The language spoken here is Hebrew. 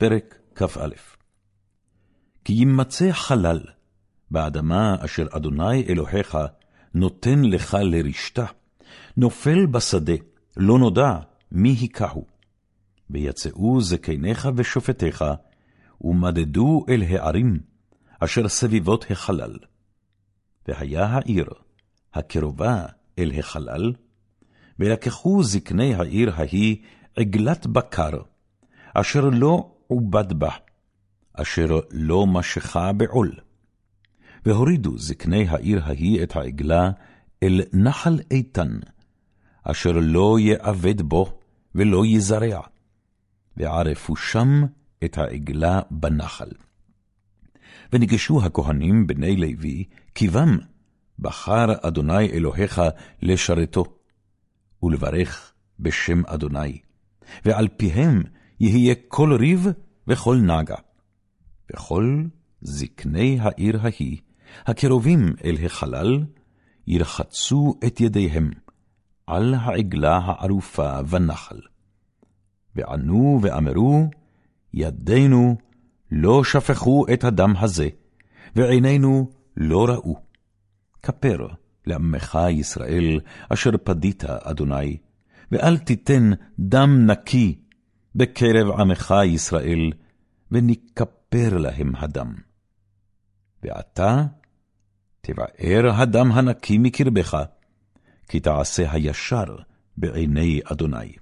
פרק כ"א כי ימצא חלל באדמה אשר אדוני אלוהיך נותן לך לרשתה, נופל בשדה, לא נודע מי היכהו. ויצאו זקניך ושופטיך, ומדדו אל הערים, אשר סביבות החלל. והיה העיר הקרובה אל החלל, ולקחו זקני העיר ההיא עגלת בקר, אשר לא עובד בה, אשר לא משכה בעול. והורידו זקני העיר ההיא את העגלה אל נחל איתן, אשר לא יאבד בו ולא יזרע, וערפו שם את העגלה בנחל. וניגשו הכהנים בני לוי, כי בם בחר אדוני אלוהיך לשרתו, ולברך בשם אדוני, ועל פיהם יהיה כל ריב וכל נגע. וכל זקני העיר ההיא, הקרובים אל החלל, ירחצו את ידיהם על העגלה הערופה בנחל. וענו ואמרו, ידינו לא שפכו את הדם הזה, ועינינו לא ראו. כפר לעמך ישראל, אשר פדית, אדוני, ואל תיתן דם נקי בקרב עמך ישראל, ונכפר להם הדם. ועתה תבער הדם הנקי מקרבך, כי תעשה הישר בעיני אדוני.